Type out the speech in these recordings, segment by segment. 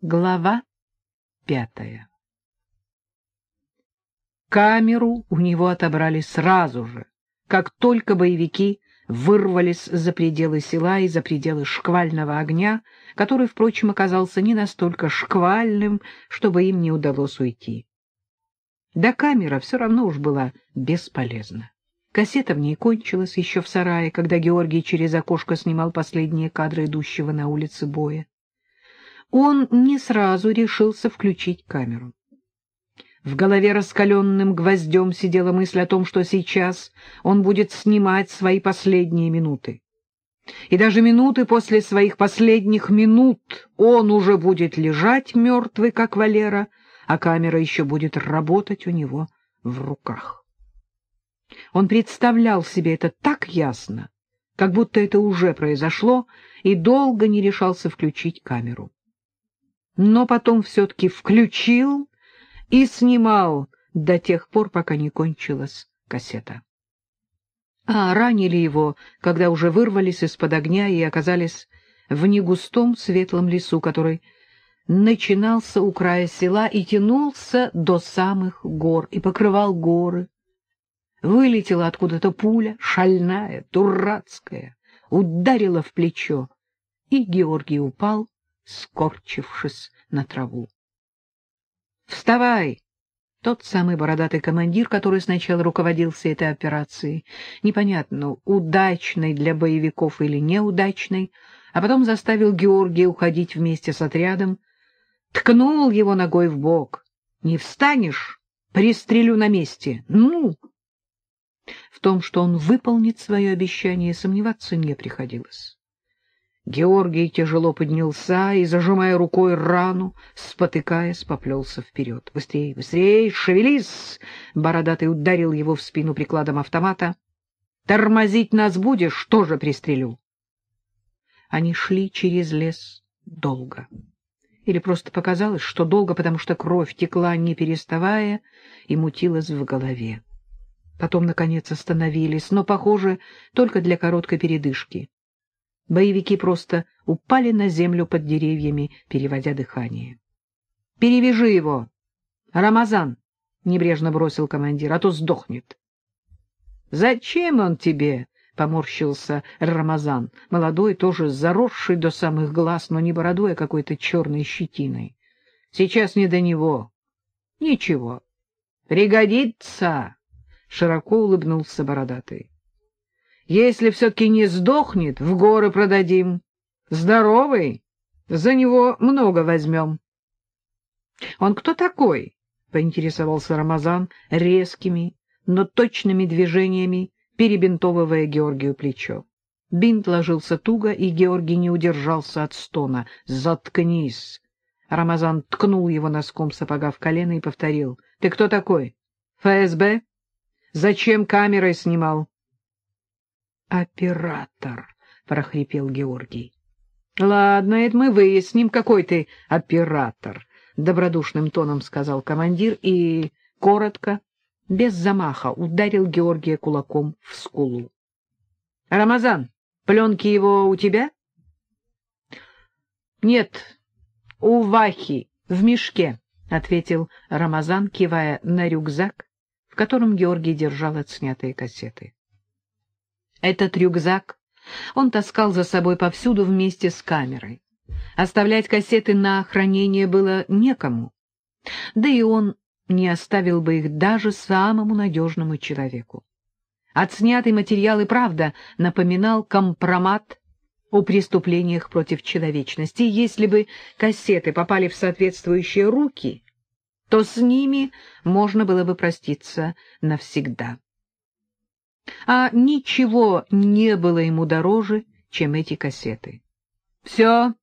Глава пятая Камеру у него отобрали сразу же, как только боевики вырвались за пределы села и за пределы шквального огня, который, впрочем, оказался не настолько шквальным, чтобы им не удалось уйти. Да камера все равно уж была бесполезна. Кассета в ней кончилась еще в сарае, когда Георгий через окошко снимал последние кадры идущего на улице боя он не сразу решился включить камеру. В голове раскаленным гвоздем сидела мысль о том, что сейчас он будет снимать свои последние минуты. И даже минуты после своих последних минут он уже будет лежать мертвый, как Валера, а камера еще будет работать у него в руках. Он представлял себе это так ясно, как будто это уже произошло, и долго не решался включить камеру но потом все-таки включил и снимал до тех пор, пока не кончилась кассета. А ранили его, когда уже вырвались из-под огня и оказались в негустом светлом лесу, который начинался у края села и тянулся до самых гор и покрывал горы. Вылетела откуда-то пуля, шальная, дурацкая, ударила в плечо, и Георгий упал, скорчившись на траву. «Вставай!» Тот самый бородатый командир, который сначала руководил всей этой операцией, непонятно, удачной для боевиков или неудачной, а потом заставил Георгия уходить вместе с отрядом, ткнул его ногой в бок. «Не встанешь? Пристрелю на месте! Ну!» В том, что он выполнит свое обещание, сомневаться не приходилось. Георгий тяжело поднялся и, зажимая рукой рану, спотыкаясь, поплелся вперед. «Быстрей, быстрей, шевелись!» Бородатый ударил его в спину прикладом автомата. «Тормозить нас будешь, тоже пристрелю!» Они шли через лес долго. Или просто показалось, что долго, потому что кровь текла, не переставая, и мутилась в голове. Потом, наконец, остановились, но, похоже, только для короткой передышки. Боевики просто упали на землю под деревьями, переводя дыхание. — Перевяжи его! — Рамазан! — небрежно бросил командир, — а то сдохнет. — Зачем он тебе? — поморщился Рамазан, молодой, тоже заросший до самых глаз, но не бородой, а какой-то черной щетиной. — Сейчас не до него. — Ничего. — Пригодится! — широко улыбнулся бородатый. Если все-таки не сдохнет, в горы продадим. Здоровый, за него много возьмем. — Он кто такой? — поинтересовался Рамазан резкими, но точными движениями, перебинтовывая Георгию плечо. Бинт ложился туго, и Георгий не удержался от стона. «Заткнись!» Рамазан ткнул его носком сапога в колено и повторил. «Ты кто такой? ФСБ? Зачем камерой снимал?» Оператор, — прохрипел Георгий. — Ладно, это мы выясним, какой ты оператор, — добродушным тоном сказал командир и, коротко, без замаха, ударил Георгия кулаком в скулу. — Рамазан, пленки его у тебя? — Нет, у Вахи, в мешке, — ответил Рамазан, кивая на рюкзак, в котором Георгий держал отснятые кассеты. Этот рюкзак он таскал за собой повсюду вместе с камерой. Оставлять кассеты на хранение было некому, да и он не оставил бы их даже самому надежному человеку. Отснятый материал и правда напоминал компромат о преступлениях против человечности. Если бы кассеты попали в соответствующие руки, то с ними можно было бы проститься навсегда а ничего не было ему дороже, чем эти кассеты. — Все,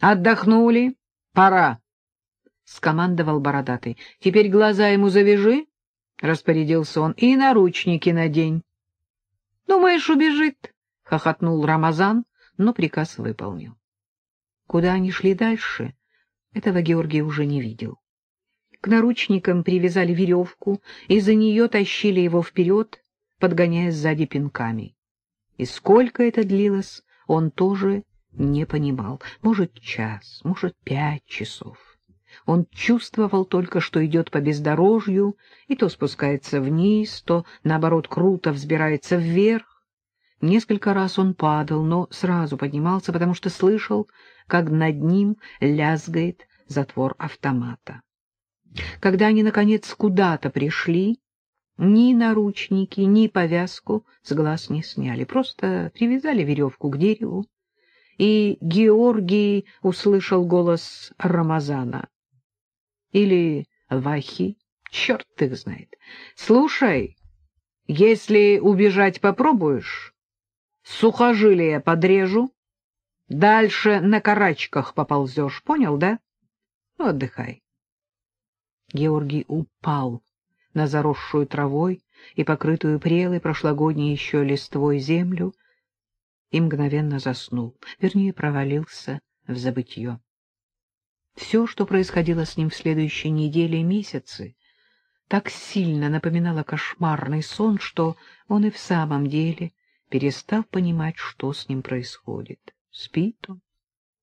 отдохнули, пора, — скомандовал бородатый. — Теперь глаза ему завяжи, — распорядился он, — и наручники надень. — Думаешь, убежит? — хохотнул Рамазан, но приказ выполнил. Куда они шли дальше, этого Георгий уже не видел. К наручникам привязали веревку, и за нее тащили его вперед, подгоняя сзади пинками. И сколько это длилось, он тоже не понимал. Может, час, может, пять часов. Он чувствовал только, что идет по бездорожью, и то спускается вниз, то, наоборот, круто взбирается вверх. Несколько раз он падал, но сразу поднимался, потому что слышал, как над ним лязгает затвор автомата. Когда они, наконец, куда-то пришли, ни наручники, ни повязку с глаз не сняли, просто привязали веревку к дереву, и Георгий услышал голос Рамазана. Или Вахи, черт их знает. Слушай, если убежать попробуешь, сухожилие подрежу, дальше на карачках поползешь, понял, да? Ну, отдыхай. Георгий упал на заросшую травой и покрытую прелой прошлогодней еще листвой землю и мгновенно заснул, вернее, провалился в забытье. Все, что происходило с ним в следующей неделе и месяцы, так сильно напоминало кошмарный сон, что он и в самом деле перестал понимать, что с ним происходит. Спит он,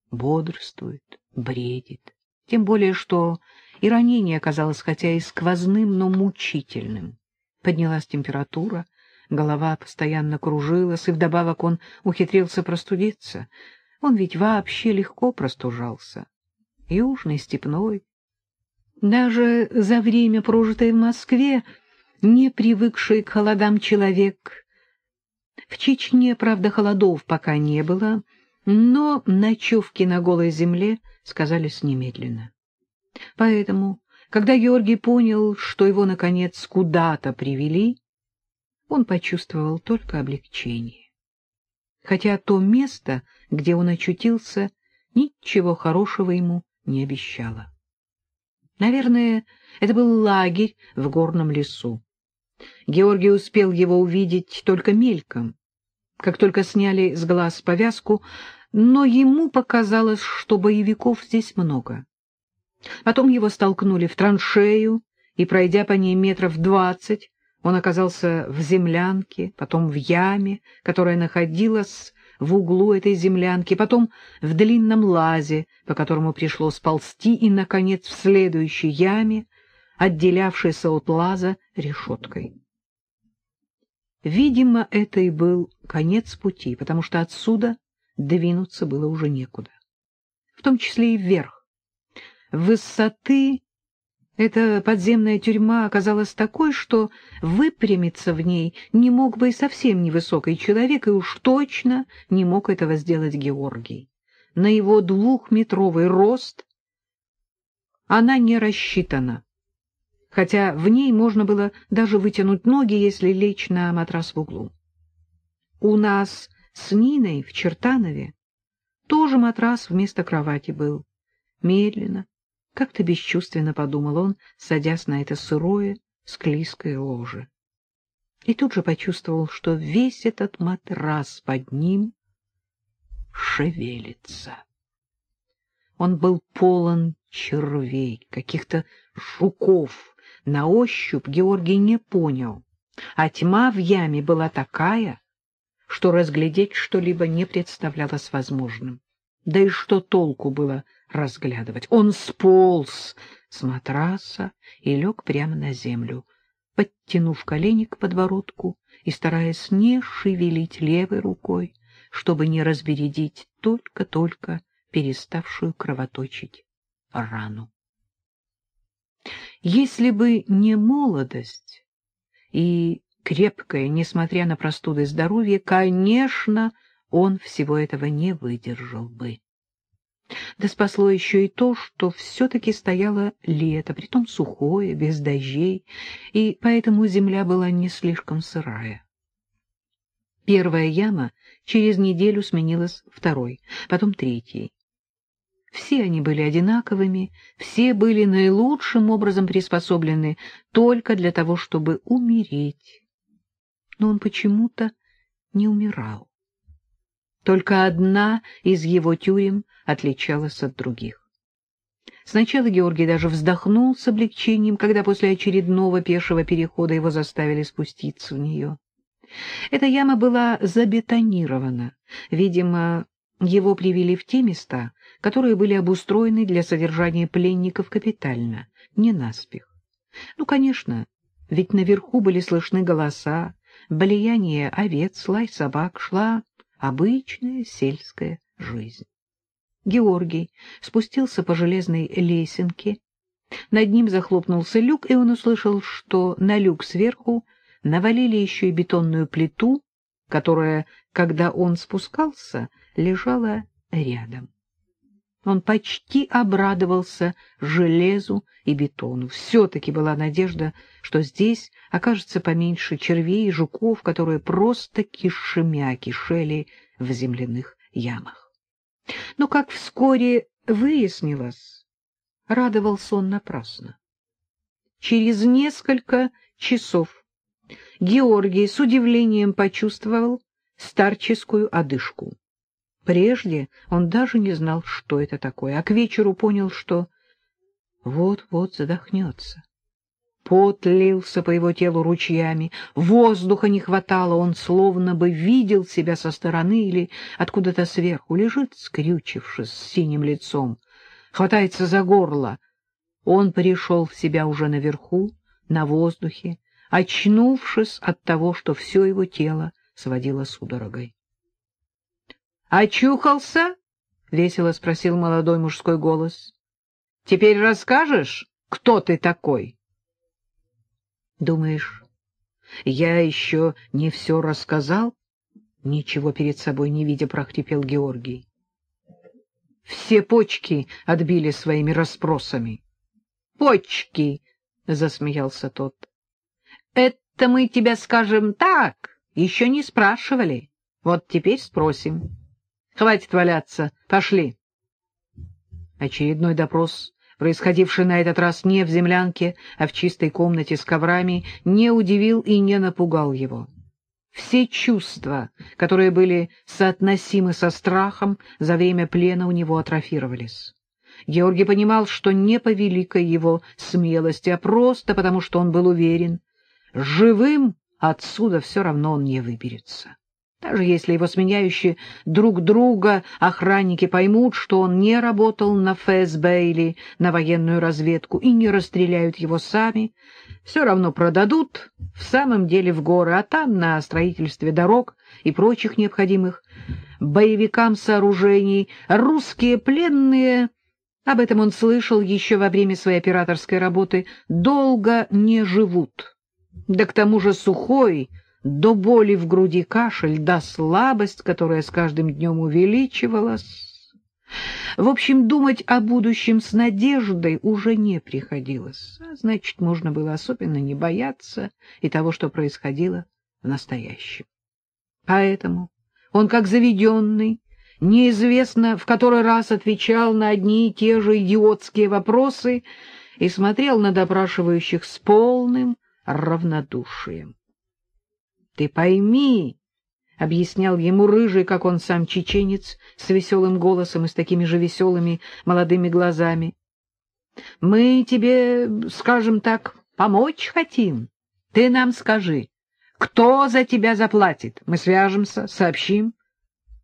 бодрствует, бредит. Тем более, что и ранение оказалось хотя и сквозным, но мучительным. Поднялась температура, голова постоянно кружилась, и вдобавок он ухитрился простудиться. Он ведь вообще легко простужался. Южный, степной. Даже за время, прожитое в Москве, не привыкший к холодам человек. В Чечне, правда, холодов пока не было, но ночевки на голой земле сказались немедленно. Поэтому, когда Георгий понял, что его, наконец, куда-то привели, он почувствовал только облегчение. Хотя то место, где он очутился, ничего хорошего ему не обещало. Наверное, это был лагерь в горном лесу. Георгий успел его увидеть только мельком, как только сняли с глаз повязку, но ему показалось, что боевиков здесь много. Потом его столкнули в траншею, и, пройдя по ней метров двадцать, он оказался в землянке, потом в яме, которая находилась в углу этой землянки, потом в длинном лазе, по которому пришлось ползти, и, наконец, в следующей яме, отделявшейся от лаза решеткой. Видимо, это и был конец пути, потому что отсюда двинуться было уже некуда. В том числе и вверх. Высоты эта подземная тюрьма оказалась такой, что выпрямиться в ней не мог бы и совсем невысокий человек, и уж точно не мог этого сделать Георгий. На его двухметровый рост она не рассчитана, хотя в ней можно было даже вытянуть ноги, если лечь на матрас в углу. У нас с Ниной в Чертанове тоже матрас вместо кровати был. Медленно, как-то бесчувственно подумал он, садясь на это сырое, склизкое ложе. И тут же почувствовал, что весь этот матрас под ним шевелится. Он был полон червей, каких-то жуков. На ощупь Георгий не понял, а тьма в яме была такая, что разглядеть что-либо не представлялось возможным. Да и что толку было разглядывать? Он сполз с матраса и лег прямо на землю, подтянув колени к подбородку и стараясь не шевелить левой рукой, чтобы не разбередить только-только переставшую кровоточить рану. Если бы не молодость и крепкое, несмотря на простуды здоровье, конечно, он всего этого не выдержал бы. Да спасло еще и то, что все-таки стояло лето, притом сухое, без дождей, и поэтому земля была не слишком сырая. Первая яма через неделю сменилась второй, потом третьей. Все они были одинаковыми, все были наилучшим образом приспособлены только для того, чтобы умереть но он почему-то не умирал. Только одна из его тюрем отличалась от других. Сначала Георгий даже вздохнул с облегчением, когда после очередного пешего перехода его заставили спуститься в нее. Эта яма была забетонирована, видимо, его привели в те места, которые были обустроены для содержания пленников капитально, не наспех. Ну, конечно, ведь наверху были слышны голоса, блияние овец, лай собак, шла обычная сельская жизнь. Георгий спустился по железной лесенке, над ним захлопнулся люк, и он услышал, что на люк сверху навалили еще и бетонную плиту, которая, когда он спускался, лежала рядом. Он почти обрадовался железу и бетону. Все-таки была надежда, что здесь окажется поменьше червей и жуков, которые просто кишемя кишели в земляных ямах. Но, как вскоре выяснилось, радовался он напрасно. Через несколько часов Георгий с удивлением почувствовал старческую одышку. Прежде он даже не знал, что это такое, а к вечеру понял, что вот-вот задохнется. Пот лился по его телу ручьями, воздуха не хватало, он словно бы видел себя со стороны или откуда-то сверху, лежит, скрючившись с синим лицом, хватается за горло. Он пришел в себя уже наверху, на воздухе, очнувшись от того, что все его тело сводило судорогой. «Очухался?» — весело спросил молодой мужской голос. «Теперь расскажешь, кто ты такой?» «Думаешь, я еще не все рассказал?» Ничего перед собой не видя, прохрипел Георгий. Все почки отбили своими расспросами. «Почки!» — засмеялся тот. «Это мы тебя скажем так, еще не спрашивали. Вот теперь спросим». Хватит валяться. Пошли. Очередной допрос, происходивший на этот раз не в землянке, а в чистой комнате с коврами, не удивил и не напугал его. Все чувства, которые были соотносимы со страхом, за время плена у него атрофировались. Георгий понимал, что не по великой его смелости, а просто потому, что он был уверен, живым отсюда все равно он не выберется. Даже если его сменяющие друг друга охранники поймут, что он не работал на ФСБ или на военную разведку и не расстреляют его сами, все равно продадут в самом деле в горы, а там на строительстве дорог и прочих необходимых боевикам сооружений русские пленные, об этом он слышал еще во время своей операторской работы, долго не живут. Да к тому же сухой, до боли в груди кашель, да слабость, которая с каждым днем увеличивалась. В общем, думать о будущем с надеждой уже не приходилось, а значит, можно было особенно не бояться и того, что происходило в настоящем. Поэтому он, как заведенный, неизвестно в который раз отвечал на одни и те же идиотские вопросы и смотрел на допрашивающих с полным равнодушием. Ты пойми, — объяснял ему рыжий, как он сам чеченец, с веселым голосом и с такими же веселыми молодыми глазами. — Мы тебе, скажем так, помочь хотим. Ты нам скажи, кто за тебя заплатит? Мы свяжемся, сообщим.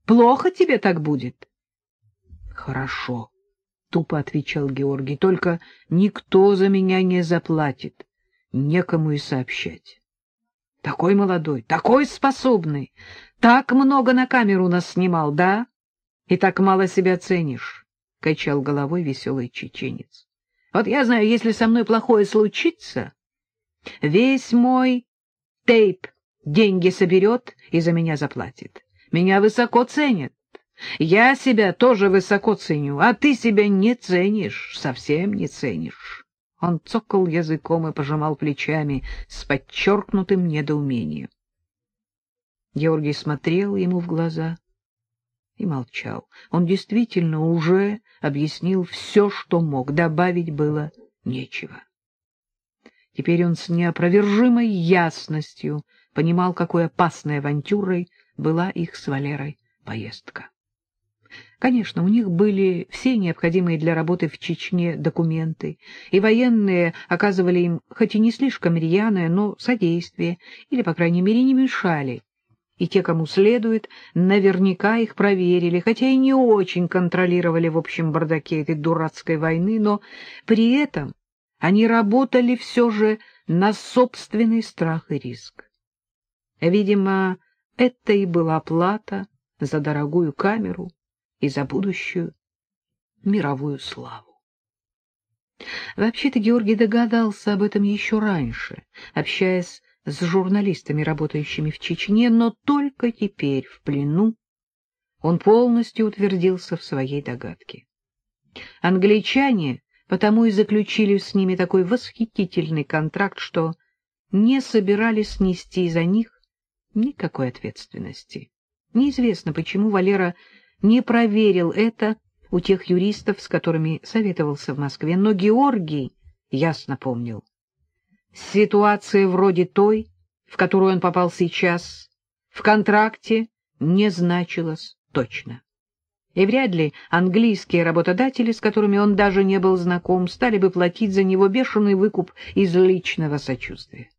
Плохо тебе так будет? — Хорошо, — тупо отвечал Георгий, — только никто за меня не заплатит, некому и сообщать. Такой молодой, такой способный, так много на камеру нас снимал, да? И так мало себя ценишь, — качал головой веселый чеченец. Вот я знаю, если со мной плохое случится, весь мой тейп деньги соберет и за меня заплатит. Меня высоко ценят. Я себя тоже высоко ценю, а ты себя не ценишь, совсем не ценишь. Он цокал языком и пожимал плечами с подчеркнутым недоумением. Георгий смотрел ему в глаза и молчал. Он действительно уже объяснил все, что мог, добавить было нечего. Теперь он с неопровержимой ясностью понимал, какой опасной авантюрой была их с Валерой поездка. Конечно, у них были все необходимые для работы в Чечне документы, и военные оказывали им, хоть и не слишком рьяное, но содействие, или, по крайней мере, не мешали. и те, кому следует, наверняка их проверили, хотя и не очень контролировали в общем бардаке этой дурацкой войны, но при этом они работали все же на собственный страх и риск. Видимо, это и была плата за дорогую камеру и за будущую мировую славу. Вообще-то Георгий догадался об этом еще раньше, общаясь с журналистами, работающими в Чечне, но только теперь, в плену, он полностью утвердился в своей догадке. Англичане потому и заключили с ними такой восхитительный контракт, что не собирались нести за них никакой ответственности. Неизвестно, почему Валера не проверил это у тех юристов, с которыми советовался в Москве, но Георгий ясно помнил. Ситуация вроде той, в которую он попал сейчас, в контракте не значилась точно. И вряд ли английские работодатели, с которыми он даже не был знаком, стали бы платить за него бешеный выкуп из личного сочувствия.